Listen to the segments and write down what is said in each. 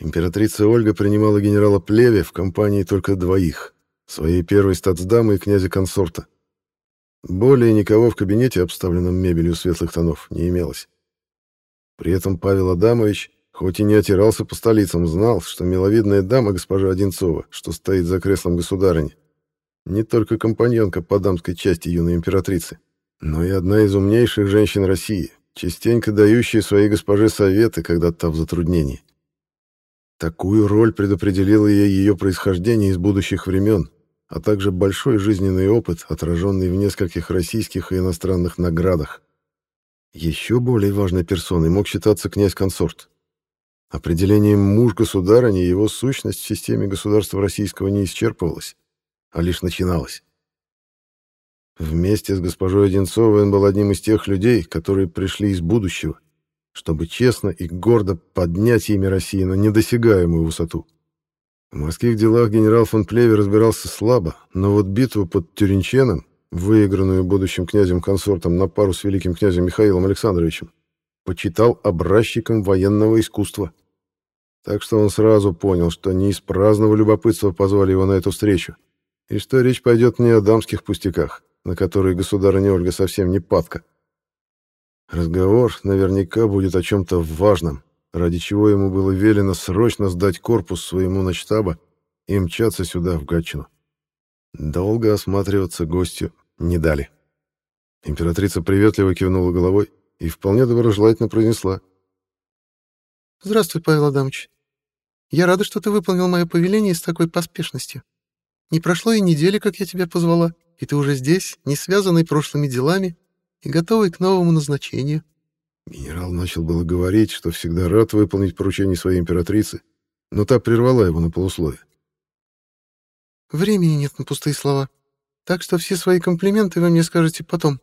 Императрица Ольга принимала генерала Плеве в компании только двоих, своей первой статсдамы и князя-консорта. Более никого в кабинете, обставленном мебелью светлых тонов, не имелось. При этом Павел Адамович, хоть и не отирался по столицам, знал, что миловидная дама госпожа Одинцова, что стоит за креслом государыни, не только компаньонка по дамской части юной императрицы, но и одна из умнейших женщин России, частенько дающая своей госпоже советы, когда та в затруднении. Такую роль предопределило ей ее происхождение из будущих времен, а также большой жизненный опыт, отраженный в нескольких российских и иностранных наградах. Еще более важной персоной мог считаться князь-консорт. Определением муж государыни его сущность в системе государства российского не исчерпывалась, а лишь начиналась. Вместе с госпожой Одинцовой он был одним из тех людей, которые пришли из будущего, чтобы честно и гордо поднять имя России на недосягаемую высоту. В морских делах генерал фон Плеве разбирался слабо, но вот битву под Тюринченом, выигранную будущим князем-консортом на пару с великим князем Михаилом Александровичем, почитал образчиком военного искусства. Так что он сразу понял, что не из праздного любопытства позвали его на эту встречу, и что речь пойдет не о дамских пустяках, на которые государыня Ольга совсем не падка. Разговор наверняка будет о чем-то важном, ради чего ему было велено срочно сдать корпус своему начтаба и мчаться сюда, в Гатчину. Долго осматриваться гостю не дали. Императрица приветливо кивнула головой и вполне доброжелательно произнесла. «Здравствуй, Павел Адамович. Я рада, что ты выполнил мое повеление с такой поспешностью. Не прошло и недели, как я тебя позвала, и ты уже здесь, не связанный прошлыми делами и готовый к новому назначению». Генерал начал было говорить, что всегда рад выполнить поручение своей императрицы, но та прервала его на полусловие. «Времени нет на пустые слова, так что все свои комплименты вы мне скажете потом.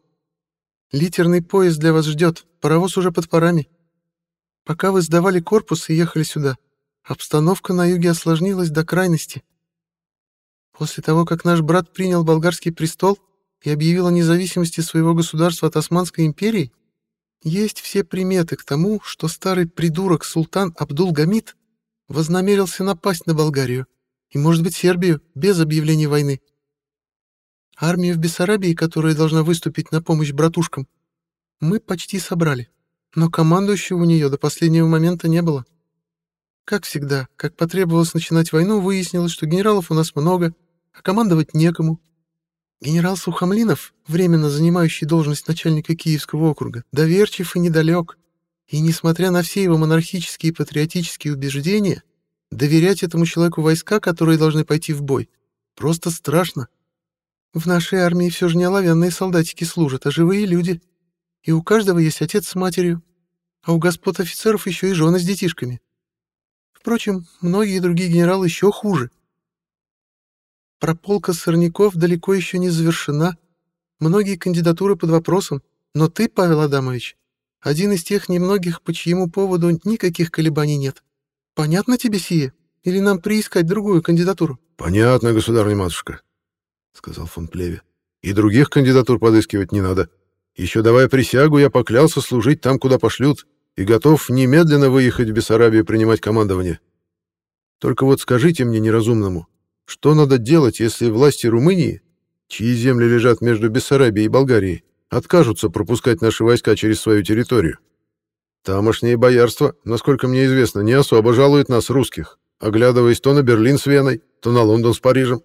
Литерный поезд для вас ждет, паровоз уже под парами. Пока вы сдавали корпус и ехали сюда, обстановка на юге осложнилась до крайности. После того, как наш брат принял болгарский престол и объявил о независимости своего государства от Османской империи, есть все приметы к тому, что старый придурок султан Абдул-Гамид вознамерился напасть на Болгарию и, может быть, Сербию без объявления войны. Армию в Бессарабии, которая должна выступить на помощь братушкам, мы почти собрали, но командующего у нее до последнего момента не было. Как всегда, как потребовалось начинать войну, выяснилось, что генералов у нас много, а командовать некому, Генерал Сухомлинов, временно занимающий должность начальника Киевского округа, доверчив и недалек. И, несмотря на все его монархические и патриотические убеждения, доверять этому человеку войска, которые должны пойти в бой, просто страшно. В нашей армии все же не оловянные солдатики служат, а живые люди. И у каждого есть отец с матерью, а у господ офицеров еще и жены с детишками. Впрочем, многие другие генералы еще хуже — Прополка сорняков далеко еще не завершена. Многие кандидатуры под вопросом. Но ты, Павел Адамович, один из тех немногих, по чьему поводу никаких колебаний нет. Понятно тебе сие? Или нам приискать другую кандидатуру? — Понятно, государыня-матушка, — сказал фон Плеве. — И других кандидатур подыскивать не надо. Еще давая присягу, я поклялся служить там, куда пошлют, и готов немедленно выехать в Бессарабию принимать командование. Только вот скажите мне неразумному, что надо делать, если власти Румынии, чьи земли лежат между Бессарабией и Болгарией, откажутся пропускать наши войска через свою территорию? Тамошнее боярство, насколько мне известно, не особо жалует нас, русских, оглядываясь то на Берлин с Веной, то на Лондон с Парижем.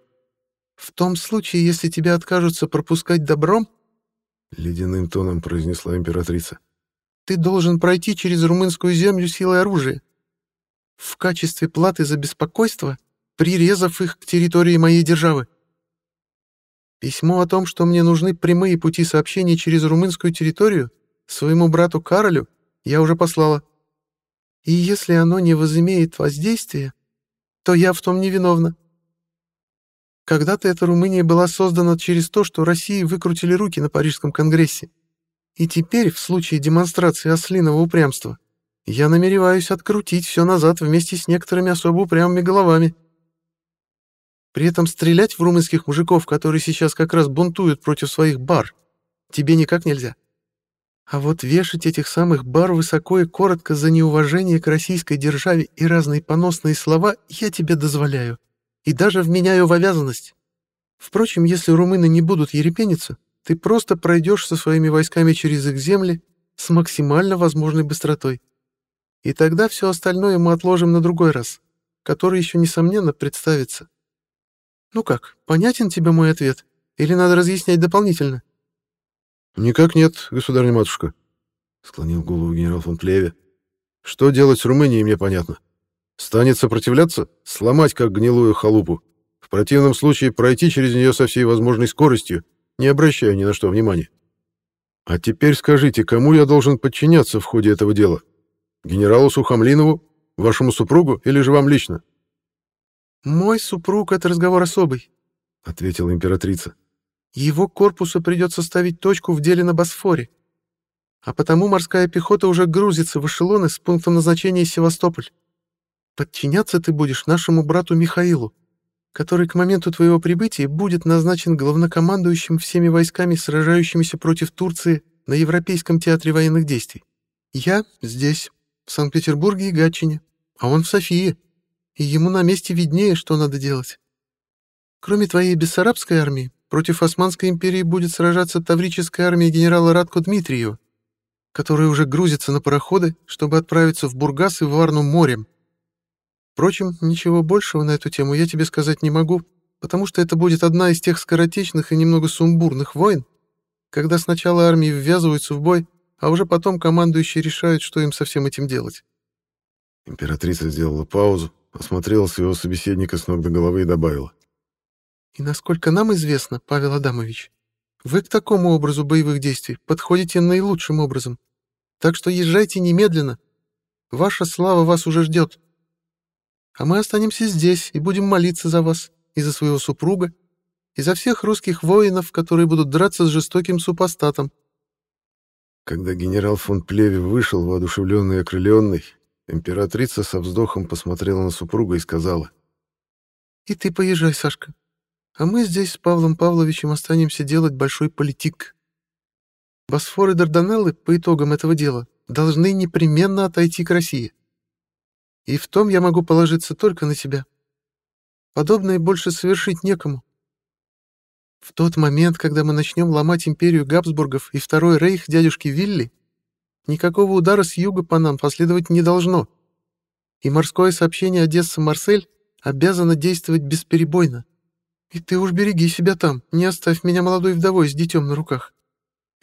«В том случае, если тебя откажутся пропускать добром, — ледяным тоном произнесла императрица, — ты должен пройти через румынскую землю силой оружия. В качестве платы за беспокойство — прирезав их к территории моей державы. Письмо о том, что мне нужны прямые пути сообщения через румынскую территорию, своему брату Каролю я уже послала. И если оно не возымеет воздействия, то я в том не виновна. Когда-то эта Румыния была создана через то, что России выкрутили руки на Парижском конгрессе. И теперь, в случае демонстрации ослиного упрямства, я намереваюсь открутить все назад вместе с некоторыми особо упрямыми головами. При этом стрелять в румынских мужиков, которые сейчас как раз бунтуют против своих бар, тебе никак нельзя. А вот вешать этих самых бар высоко и коротко за неуважение к российской державе и разные поносные слова я тебе дозволяю. И даже вменяю в обязанность. Впрочем, если румыны не будут ерепениться, ты просто пройдешь со своими войсками через их земли с максимально возможной быстротой. И тогда все остальное мы отложим на другой раз, который еще, несомненно, представится. Ну как, понятен тебе мой ответ? Или надо разъяснять дополнительно? «Никак нет, государь-матушка», — склонил голову генерал фон Плеве. «Что делать с Румынией, мне понятно. Станет сопротивляться? Сломать, как гнилую халупу. В противном случае пройти через нее со всей возможной скоростью, не обращая ни на что внимания. А теперь скажите, кому я должен подчиняться в ходе этого дела? Генералу Сухомлинову, вашему супругу или же вам лично?» «Мой супруг — это разговор особый», — ответила императрица. Его корпусу придется ставить точку в деле на Босфоре. А потому морская пехота уже грузится в эшелоны с пунктом назначения Севастополь. Подчиняться ты будешь нашему брату Михаилу, который к моменту твоего прибытия будет назначен главнокомандующим всеми войсками, сражающимися против Турции на Европейском театре военных действий. Я здесь, в Санкт-Петербурге и Гатчине, а он в Софии, и ему на месте виднее, что надо делать. Кроме твоей бессарабской армии, против Османской империи будет сражаться таврическая армия генерала Радко Дмитриева, которая уже грузится на пароходы, чтобы отправиться в Бургас и Варну морем. Впрочем, ничего большего на эту тему я тебе сказать не могу, потому что это будет одна из тех скоротечных и немного сумбурных войн, когда сначала армии ввязываются в бой, а уже потом командующие решают, что им со всем этим делать. Императрица сделала паузу, осмотрела своего собеседника с ног до головы и добавила. И насколько нам известно, Павел Адамович, вы к такому образу боевых действий подходите наилучшим образом. Так что езжайте немедленно. Ваша слава вас уже ждет. А мы останемся здесь и будем молиться за вас, и за своего супруга, и за всех русских воинов, которые будут драться с жестоким супостатом. Когда генерал фон Плеви вышел, воодушевленный и окрыленный, императрица со вздохом посмотрела на супруга и сказала. «И ты поезжай, Сашка. А мы здесь с Павлом Павловичем останемся делать большой политик. Босфор и Дарданеллы по итогам этого дела должны непременно отойти к России. И в том я могу положиться только на тебя. Подобное больше совершить некому. В тот момент, когда мы начнем ломать империю Габсбургов и Второй Рейх дядюшки Вилли, никакого удара с юга по нам последовать не должно. И морское сообщение Одесса-Марсель обязано действовать бесперебойно. И ты уж береги себя там, не оставь меня молодой вдовой с детем на руках.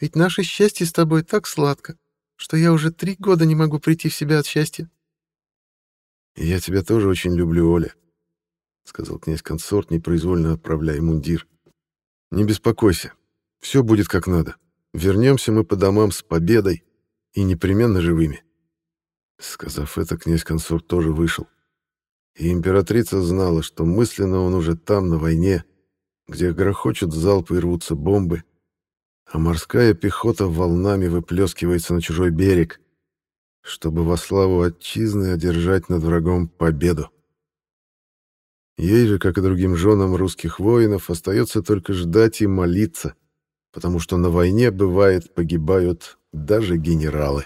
Ведь наше счастье с тобой так сладко, что я уже три года не могу прийти в себя от счастья. «Я тебя тоже очень люблю, Оля», — сказал князь-консорт, непроизвольно отправляя мундир. «Не беспокойся, все будет как надо. Вернемся мы по домам с победой и непременно живыми». Сказав это, князь-консорт тоже вышел. И императрица знала, что мысленно он уже там, на войне, где грохочут залпы и рвутся бомбы, а морская пехота волнами выплескивается на чужой берег, чтобы во славу отчизны одержать над врагом победу. Ей же, как и другим женам русских воинов, остается только ждать и молиться, потому что на войне, бывает, погибают даже генералы.